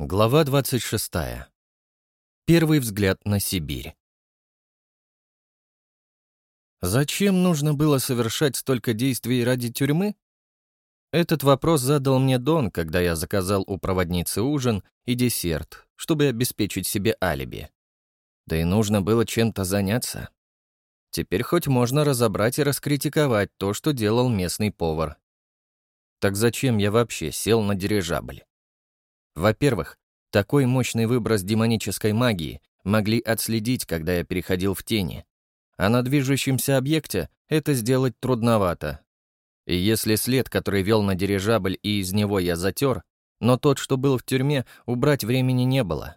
Глава 26. Первый взгляд на Сибирь. Зачем нужно было совершать столько действий ради тюрьмы? Этот вопрос задал мне Дон, когда я заказал у проводницы ужин и десерт, чтобы обеспечить себе алиби. Да и нужно было чем-то заняться. Теперь хоть можно разобрать и раскритиковать то, что делал местный повар. Так зачем я вообще сел на дирижабль? Во-первых, такой мощный выброс демонической магии могли отследить, когда я переходил в тени. А на движущемся объекте это сделать трудновато. И если след, который вел на дирижабль, и из него я затер, но тот, что был в тюрьме, убрать времени не было.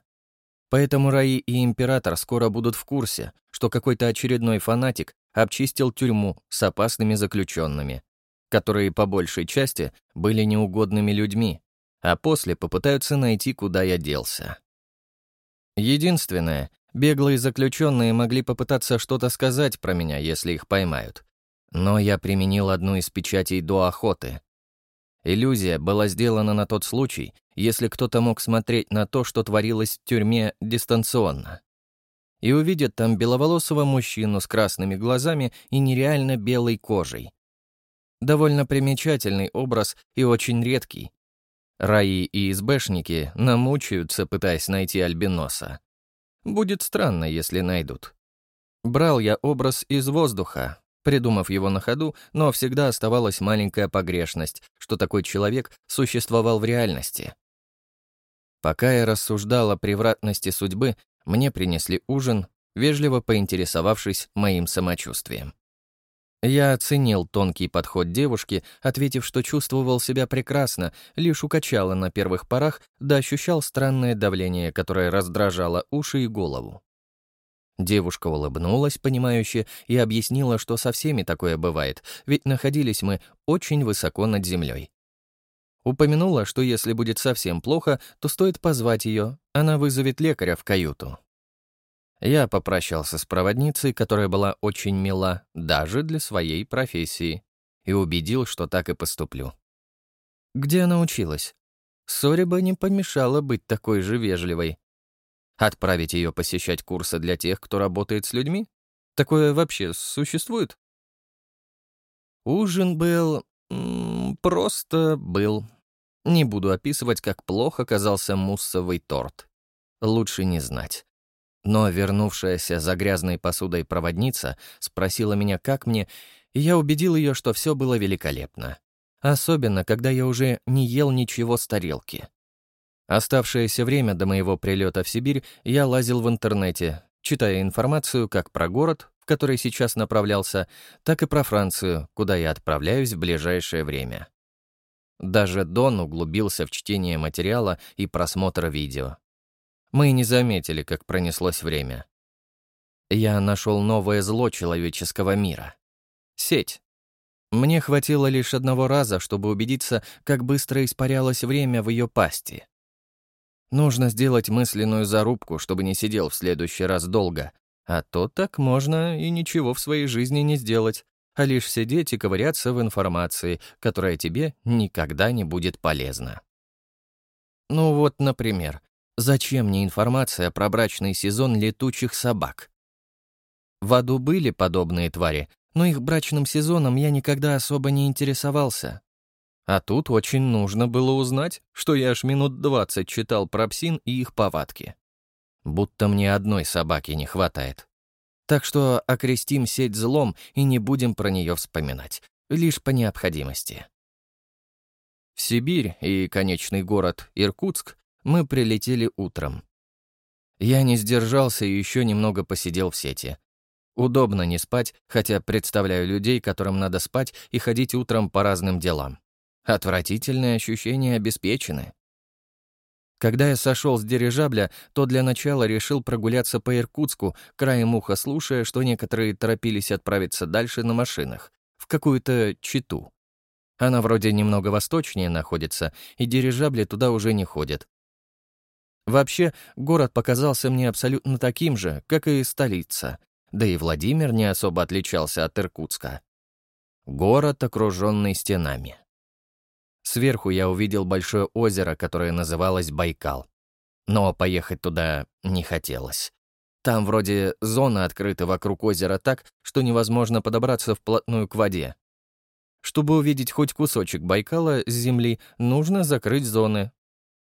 Поэтому Раи и Император скоро будут в курсе, что какой-то очередной фанатик обчистил тюрьму с опасными заключенными, которые по большей части были неугодными людьми, а после попытаются найти, куда я делся. Единственное, беглые заключенные могли попытаться что-то сказать про меня, если их поймают. Но я применил одну из печатей до охоты. Иллюзия была сделана на тот случай, если кто-то мог смотреть на то, что творилось в тюрьме дистанционно. И увидит там беловолосого мужчину с красными глазами и нереально белой кожей. Довольно примечательный образ и очень редкий, Раи и СБшники намучаются, пытаясь найти альбиноса. Будет странно, если найдут. Брал я образ из воздуха, придумав его на ходу, но всегда оставалась маленькая погрешность, что такой человек существовал в реальности. Пока я рассуждал о превратности судьбы, мне принесли ужин, вежливо поинтересовавшись моим самочувствием. Я оценил тонкий подход девушки, ответив, что чувствовал себя прекрасно, лишь укачало на первых порах, да ощущал странное давление, которое раздражало уши и голову. Девушка улыбнулась, понимающе, и объяснила, что со всеми такое бывает, ведь находились мы очень высоко над землей. Упомянула, что если будет совсем плохо, то стоит позвать ее, она вызовет лекаря в каюту. Я попрощался с проводницей, которая была очень мила даже для своей профессии, и убедил, что так и поступлю. Где она училась? Сориба не помешала быть такой же вежливой. Отправить ее посещать курсы для тех, кто работает с людьми? Такое вообще существует? Ужин был... просто был. Не буду описывать, как плохо оказался муссовый торт. Лучше не знать. Но вернувшаяся за грязной посудой проводница спросила меня, как мне, и я убедил ее, что все было великолепно. Особенно, когда я уже не ел ничего с тарелки. Оставшееся время до моего прилета в Сибирь я лазил в интернете, читая информацию как про город, в который сейчас направлялся, так и про Францию, куда я отправляюсь в ближайшее время. Даже Дон углубился в чтение материала и просмотр видео. Мы не заметили, как пронеслось время. Я нашел новое зло человеческого мира. Сеть. Мне хватило лишь одного раза, чтобы убедиться, как быстро испарялось время в ее пасти. Нужно сделать мысленную зарубку, чтобы не сидел в следующий раз долго, а то так можно и ничего в своей жизни не сделать, а лишь сидеть и ковыряться в информации, которая тебе никогда не будет полезна. Ну вот, например, Зачем мне информация про брачный сезон летучих собак? В аду были подобные твари, но их брачным сезоном я никогда особо не интересовался. А тут очень нужно было узнать, что я аж минут двадцать читал про псин и их повадки. Будто мне одной собаки не хватает. Так что окрестим сеть злом и не будем про нее вспоминать, лишь по необходимости. В Сибирь и конечный город Иркутск мы прилетели утром. Я не сдержался и еще немного посидел в сети. Удобно не спать, хотя представляю людей, которым надо спать и ходить утром по разным делам. Отвратительные ощущения обеспечены. Когда я сошел с дирижабля, то для начала решил прогуляться по Иркутску, краем уха слушая, что некоторые торопились отправиться дальше на машинах, в какую-то Читу. Она вроде немного восточнее находится, и дирижабли туда уже не ходят, Вообще, город показался мне абсолютно таким же, как и столица. Да и Владимир не особо отличался от Иркутска. Город, окруженный стенами. Сверху я увидел большое озеро, которое называлось Байкал. Но поехать туда не хотелось. Там вроде зона открыта вокруг озера так, что невозможно подобраться вплотную к воде. Чтобы увидеть хоть кусочек Байкала с земли, нужно закрыть зоны.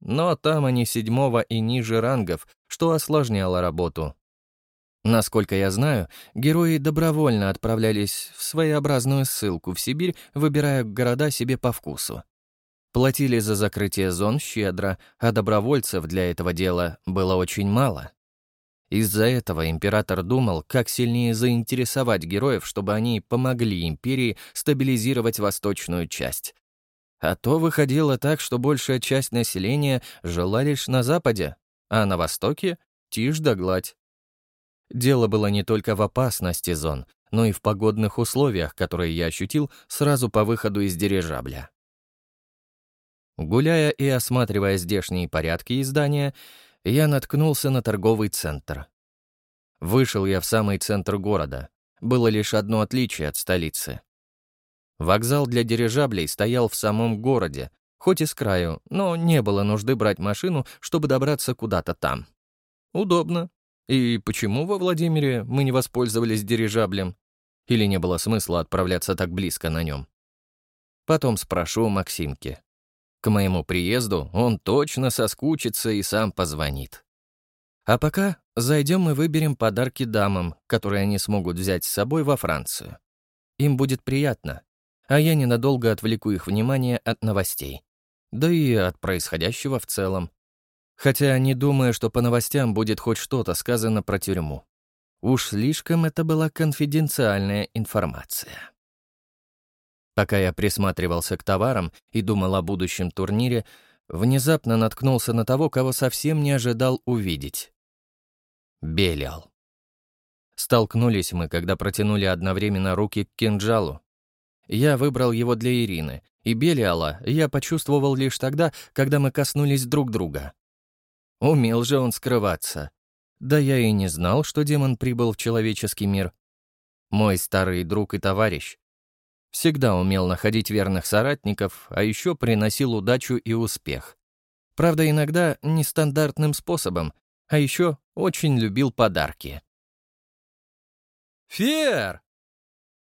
Но там они седьмого и ниже рангов, что осложняло работу. Насколько я знаю, герои добровольно отправлялись в своеобразную ссылку в Сибирь, выбирая города себе по вкусу. Платили за закрытие зон щедро, а добровольцев для этого дела было очень мало. Из-за этого император думал, как сильнее заинтересовать героев, чтобы они помогли империи стабилизировать восточную часть. А то выходило так, что большая часть населения жила лишь на западе, а на востоке — тишь да гладь. Дело было не только в опасности зон, но и в погодных условиях, которые я ощутил сразу по выходу из дирижабля. Гуляя и осматривая здешние порядки и здания, я наткнулся на торговый центр. Вышел я в самый центр города. Было лишь одно отличие от столицы. Вокзал для дирижаблей стоял в самом городе, хоть и с краю, но не было нужды брать машину, чтобы добраться куда-то там. Удобно, и почему во Владимире мы не воспользовались дирижаблем? Или не было смысла отправляться так близко на нем? Потом спрошу у Максимки. К моему приезду он точно соскучится и сам позвонит. А пока зайдем и выберем подарки дамам, которые они смогут взять с собой во Францию. Им будет приятно, а я ненадолго отвлеку их внимание от новостей. Да и от происходящего в целом. Хотя не думаю, что по новостям будет хоть что-то сказано про тюрьму. Уж слишком это была конфиденциальная информация. Пока я присматривался к товарам и думал о будущем турнире, внезапно наткнулся на того, кого совсем не ожидал увидеть. Белиал. Столкнулись мы, когда протянули одновременно руки к кинжалу. Я выбрал его для Ирины, и Белиала я почувствовал лишь тогда, когда мы коснулись друг друга. Умел же он скрываться. Да я и не знал, что демон прибыл в человеческий мир. Мой старый друг и товарищ. Всегда умел находить верных соратников, а еще приносил удачу и успех. Правда, иногда нестандартным способом, а еще очень любил подарки. «Фер!»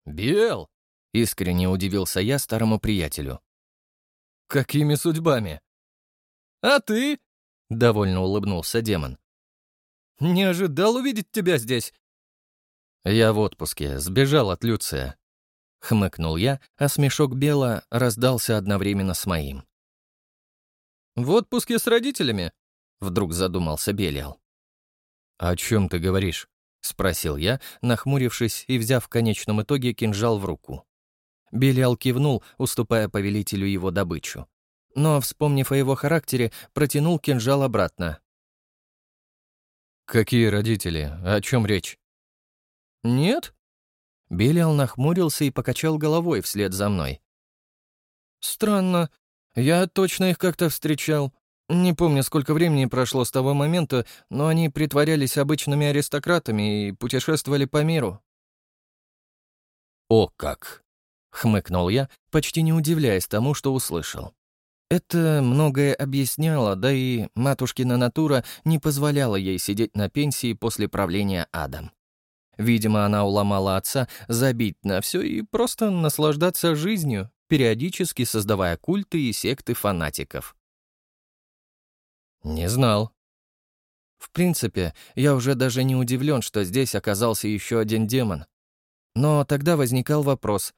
«Бел!» — искренне удивился я старому приятелю. «Какими судьбами?» «А ты?» — довольно улыбнулся демон. «Не ожидал увидеть тебя здесь». «Я в отпуске, сбежал от Люция», — хмыкнул я, а смешок Бела раздался одновременно с моим. «В отпуске с родителями?» — вдруг задумался Белиал. «О чем ты говоришь?» — спросил я, нахмурившись и взяв в конечном итоге кинжал в руку. Белиал кивнул, уступая повелителю его добычу но, вспомнив о его характере, протянул кинжал обратно. «Какие родители? О чем речь?» «Нет?» Белиал нахмурился и покачал головой вслед за мной. «Странно. Я точно их как-то встречал. Не помню, сколько времени прошло с того момента, но они притворялись обычными аристократами и путешествовали по миру». «О как!» — хмыкнул я, почти не удивляясь тому, что услышал. Это многое объясняло, да и матушкина натура не позволяла ей сидеть на пенсии после правления адом. Видимо, она уломала отца забить на все и просто наслаждаться жизнью, периодически создавая культы и секты фанатиков. Не знал. В принципе, я уже даже не удивлен, что здесь оказался еще один демон. Но тогда возникал вопрос.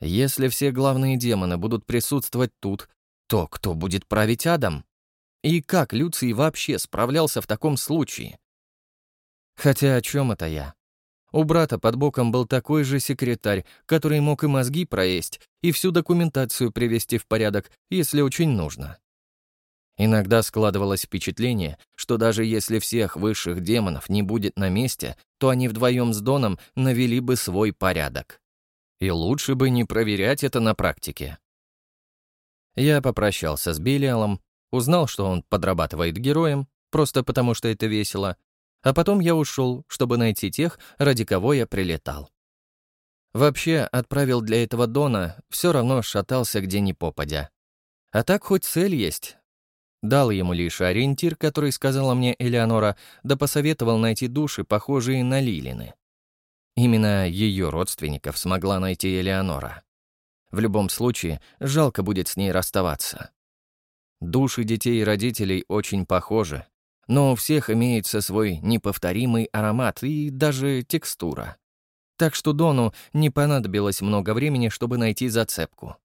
Если все главные демоны будут присутствовать тут, то кто будет править адом? И как Люций вообще справлялся в таком случае? Хотя о чем это я? У брата под боком был такой же секретарь, который мог и мозги проесть, и всю документацию привести в порядок, если очень нужно. Иногда складывалось впечатление, что даже если всех высших демонов не будет на месте, то они вдвоем с Доном навели бы свой порядок. И лучше бы не проверять это на практике. Я попрощался с Белиалом, узнал, что он подрабатывает героем, просто потому что это весело, а потом я ушел, чтобы найти тех, ради кого я прилетал. Вообще, отправил для этого Дона, все равно шатался где ни попадя. А так хоть цель есть. Дал ему лишь ориентир, который сказала мне Элеонора, да посоветовал найти души, похожие на Лилины. Именно ее родственников смогла найти Элеонора. В любом случае, жалко будет с ней расставаться. Души детей и родителей очень похожи, но у всех имеется свой неповторимый аромат и даже текстура. Так что Дону не понадобилось много времени, чтобы найти зацепку.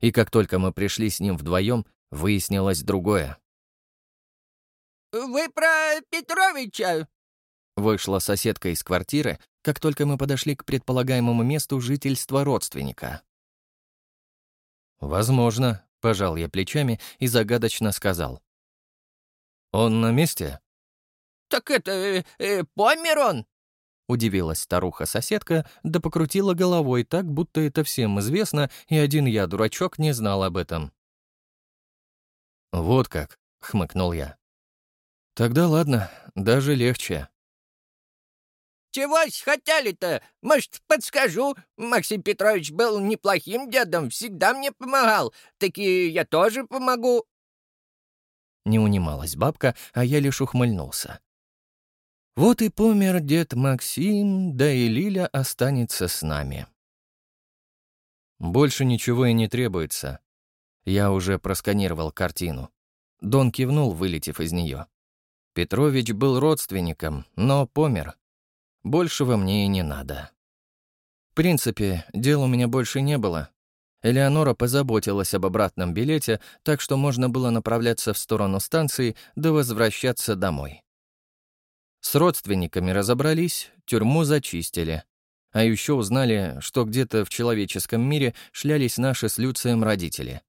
И как только мы пришли с ним вдвоем, выяснилось другое. «Вы про Петровича?» Вышла соседка из квартиры, как только мы подошли к предполагаемому месту жительства родственника. «Возможно», — пожал я плечами и загадочно сказал. «Он на месте?» «Так это... Э, э, помер он?» Удивилась старуха-соседка, да покрутила головой так, будто это всем известно, и один я, дурачок, не знал об этом. «Вот как», — хмыкнул я. «Тогда ладно, даже легче». «Чего хотели-то? Может, подскажу? Максим Петрович был неплохим дедом, всегда мне помогал. Таки я тоже помогу». Не унималась бабка, а я лишь ухмыльнулся. Вот и помер дед Максим, да и Лиля останется с нами. Больше ничего и не требуется. Я уже просканировал картину. Дон кивнул, вылетев из нее. Петрович был родственником, но помер. Большего мне и не надо. В принципе, дел у меня больше не было. Элеонора позаботилась об обратном билете, так что можно было направляться в сторону станции да возвращаться домой. С родственниками разобрались, тюрьму зачистили. А еще узнали, что где-то в человеческом мире шлялись наши с Люцием родители.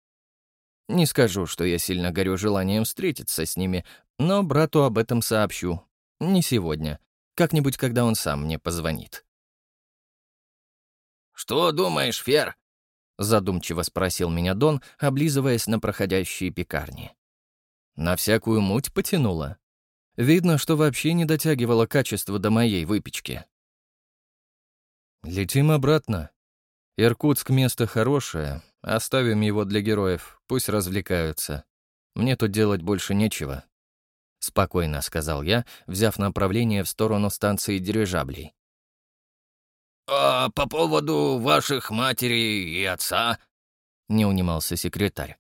Не скажу, что я сильно горю желанием встретиться с ними, но брату об этом сообщу. Не сегодня. Как-нибудь, когда он сам мне позвонит. «Что думаешь, Фер?» Задумчиво спросил меня Дон, облизываясь на проходящие пекарни. На всякую муть потянуло. Видно, что вообще не дотягивало качество до моей выпечки. Летим обратно. Иркутск — место хорошее. Оставим его для героев, пусть развлекаются. Мне тут делать больше нечего. Спокойно сказал я, взяв направление в сторону станции дирижаблей. «А по поводу ваших матери и отца?» — не унимался секретарь.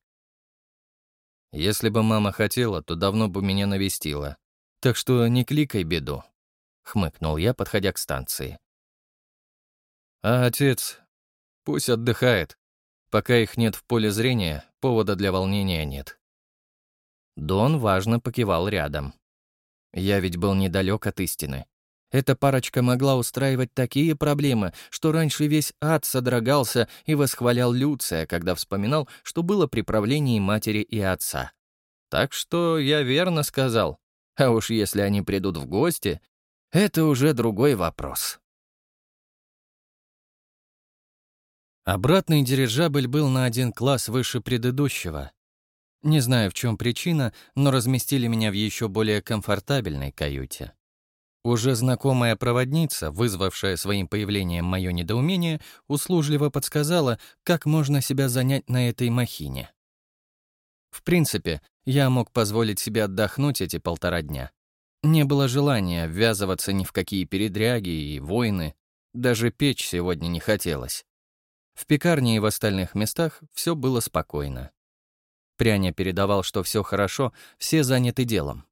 «Если бы мама хотела, то давно бы меня навестила. Так что не кликай беду», — хмыкнул я, подходя к станции. «А отец? Пусть отдыхает. Пока их нет в поле зрения, повода для волнения нет». Дон важно покивал рядом. Я ведь был недалек от истины. Эта парочка могла устраивать такие проблемы, что раньше весь ад содрогался и восхвалял Люция, когда вспоминал, что было при правлении матери и отца. Так что я верно сказал. А уж если они придут в гости, это уже другой вопрос. Обратный дирижабль был на один класс выше предыдущего. Не знаю, в чем причина, но разместили меня в еще более комфортабельной каюте. Уже знакомая проводница, вызвавшая своим появлением мое недоумение, услужливо подсказала, как можно себя занять на этой махине. В принципе, я мог позволить себе отдохнуть эти полтора дня. Не было желания ввязываться ни в какие передряги и войны. Даже печь сегодня не хотелось. В пекарне и в остальных местах все было спокойно. Пряня передавал, что все хорошо, все заняты делом.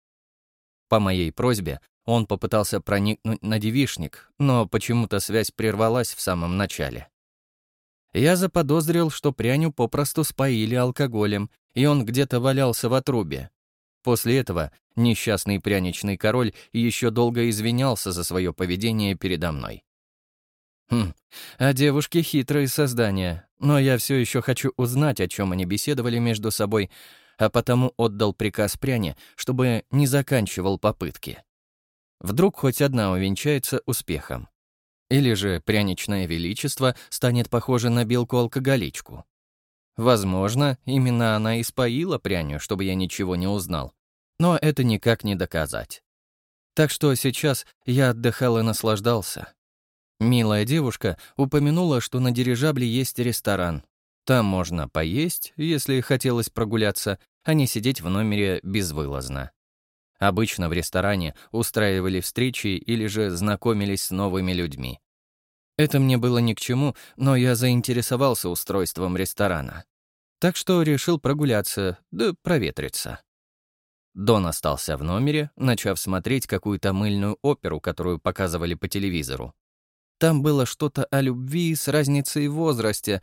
По моей просьбе он попытался проникнуть на девишник, но почему-то связь прервалась в самом начале. Я заподозрил, что пряню попросту споили алкоголем, и он где-то валялся в отрубе. После этого несчастный пряничный король еще долго извинялся за свое поведение передо мной. Хм, а девушки хитрые создания, но я все еще хочу узнать, о чем они беседовали между собой, а потому отдал приказ пряне, чтобы не заканчивал попытки. Вдруг хоть одна увенчается успехом. Или же пряничное величество станет похоже на белку-алкоголичку. Возможно, именно она и споила пряню, чтобы я ничего не узнал. Но это никак не доказать. Так что сейчас я отдыхал и наслаждался. Милая девушка упомянула, что на дирижабле есть ресторан. Там можно поесть, если хотелось прогуляться, а не сидеть в номере безвылазно. Обычно в ресторане устраивали встречи или же знакомились с новыми людьми. Это мне было ни к чему, но я заинтересовался устройством ресторана. Так что решил прогуляться, да проветриться. Дон остался в номере, начав смотреть какую-то мыльную оперу, которую показывали по телевизору. Там было что-то о любви с разницей в возрасте,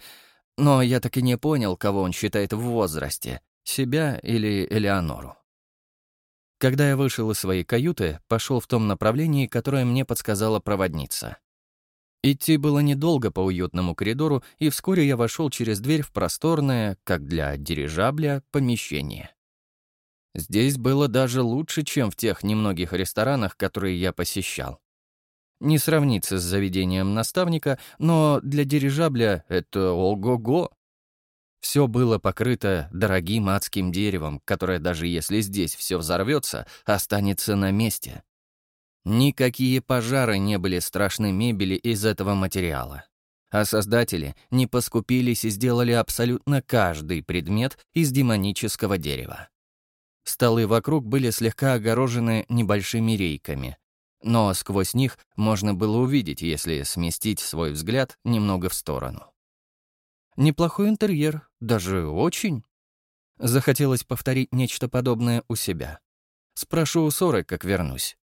но я так и не понял, кого он считает в возрасте — себя или Элеонору. Когда я вышел из своей каюты, пошел в том направлении, которое мне подсказала проводница. Идти было недолго по уютному коридору, и вскоре я вошел через дверь в просторное, как для дирижабля, помещение. Здесь было даже лучше, чем в тех немногих ресторанах, которые я посещал. Не сравнится с заведением наставника, но для дирижабля это ого-го. Все было покрыто дорогим адским деревом, которое даже если здесь все взорвется, останется на месте. Никакие пожары не были страшны мебели из этого материала. А создатели не поскупились и сделали абсолютно каждый предмет из демонического дерева. Столы вокруг были слегка огорожены небольшими рейками, но сквозь них можно было увидеть, если сместить свой взгляд немного в сторону. Неплохой интерьер, даже очень. Захотелось повторить нечто подобное у себя. Спрошу у Соры, как вернусь.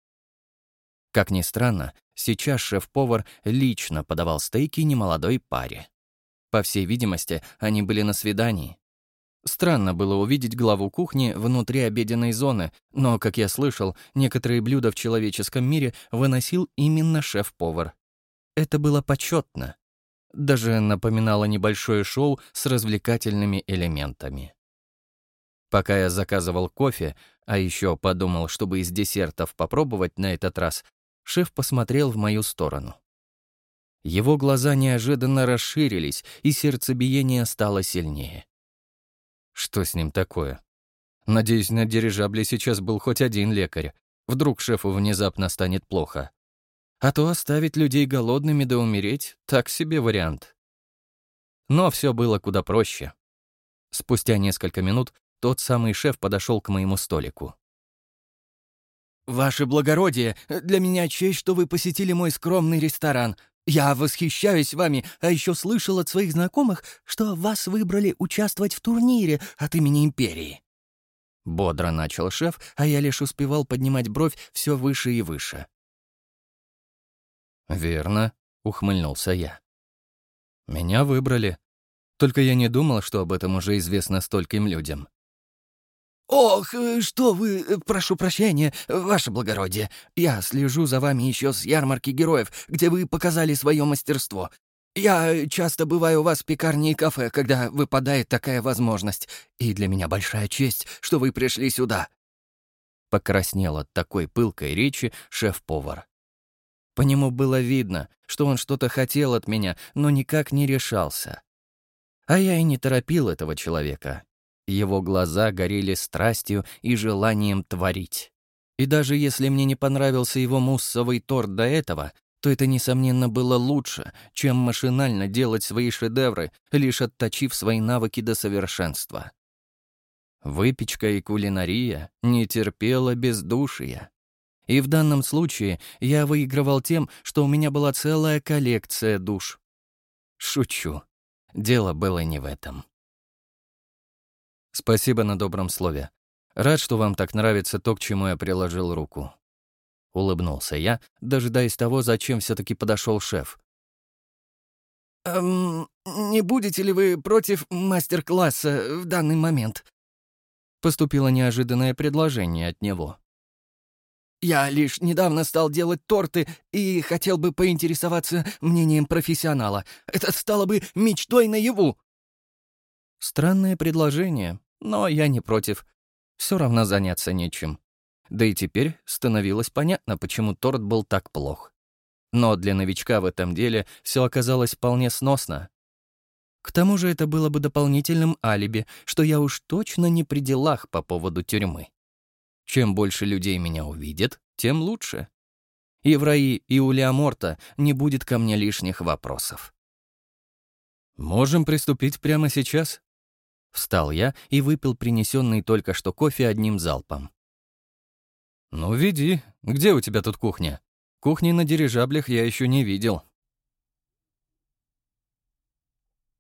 Как ни странно, сейчас шеф-повар лично подавал стейки немолодой паре. По всей видимости, они были на свидании. Странно было увидеть главу кухни внутри обеденной зоны, но, как я слышал, некоторые блюда в человеческом мире выносил именно шеф-повар. Это было почетно. Даже напоминало небольшое шоу с развлекательными элементами. Пока я заказывал кофе, а еще подумал, чтобы из десертов попробовать на этот раз, шеф посмотрел в мою сторону. Его глаза неожиданно расширились, и сердцебиение стало сильнее. Что с ним такое? Надеюсь, на дирижабле сейчас был хоть один лекарь. Вдруг шефу внезапно станет плохо. А то оставить людей голодными да умереть — так себе вариант. Но все было куда проще. Спустя несколько минут тот самый шеф подошел к моему столику. «Ваше благородие, для меня честь, что вы посетили мой скромный ресторан. Я восхищаюсь вами, а еще слышал от своих знакомых, что вас выбрали участвовать в турнире от имени Империи». Бодро начал шеф, а я лишь успевал поднимать бровь все выше и выше. «Верно», — ухмыльнулся я. «Меня выбрали. Только я не думал, что об этом уже известно стольким людям». «Ох, э, что вы, э, прошу прощения, ваше благородие. Я слежу за вами еще с ярмарки героев, где вы показали свое мастерство. Я часто бываю у вас в пекарне и кафе, когда выпадает такая возможность. И для меня большая честь, что вы пришли сюда». Покраснел от такой пылкой речи шеф-повар. По нему было видно, что он что-то хотел от меня, но никак не решался. А я и не торопил этого человека. Его глаза горели страстью и желанием творить. И даже если мне не понравился его муссовый торт до этого, то это, несомненно, было лучше, чем машинально делать свои шедевры, лишь отточив свои навыки до совершенства. Выпечка и кулинария не терпела бездушия. И в данном случае я выигрывал тем, что у меня была целая коллекция душ. Шучу. Дело было не в этом. Спасибо на добром слове. Рад, что вам так нравится то, к чему я приложил руку. Улыбнулся я, дожидаясь того, зачем все таки подошел шеф. «Эм, не будете ли вы против мастер-класса в данный момент?» Поступило неожиданное предложение от него. Я лишь недавно стал делать торты и хотел бы поинтересоваться мнением профессионала. Это стало бы мечтой наяву». Странное предложение, но я не против. Все равно заняться нечем. Да и теперь становилось понятно, почему торт был так плох. Но для новичка в этом деле все оказалось вполне сносно. К тому же это было бы дополнительным алиби, что я уж точно не при делах по поводу тюрьмы. Чем больше людей меня увидят, тем лучше. И в Раи, и у Леоморта не будет ко мне лишних вопросов. «Можем приступить прямо сейчас?» Встал я и выпил принесенный только что кофе одним залпом. «Ну, веди. Где у тебя тут кухня? Кухни на дирижаблях я еще не видел».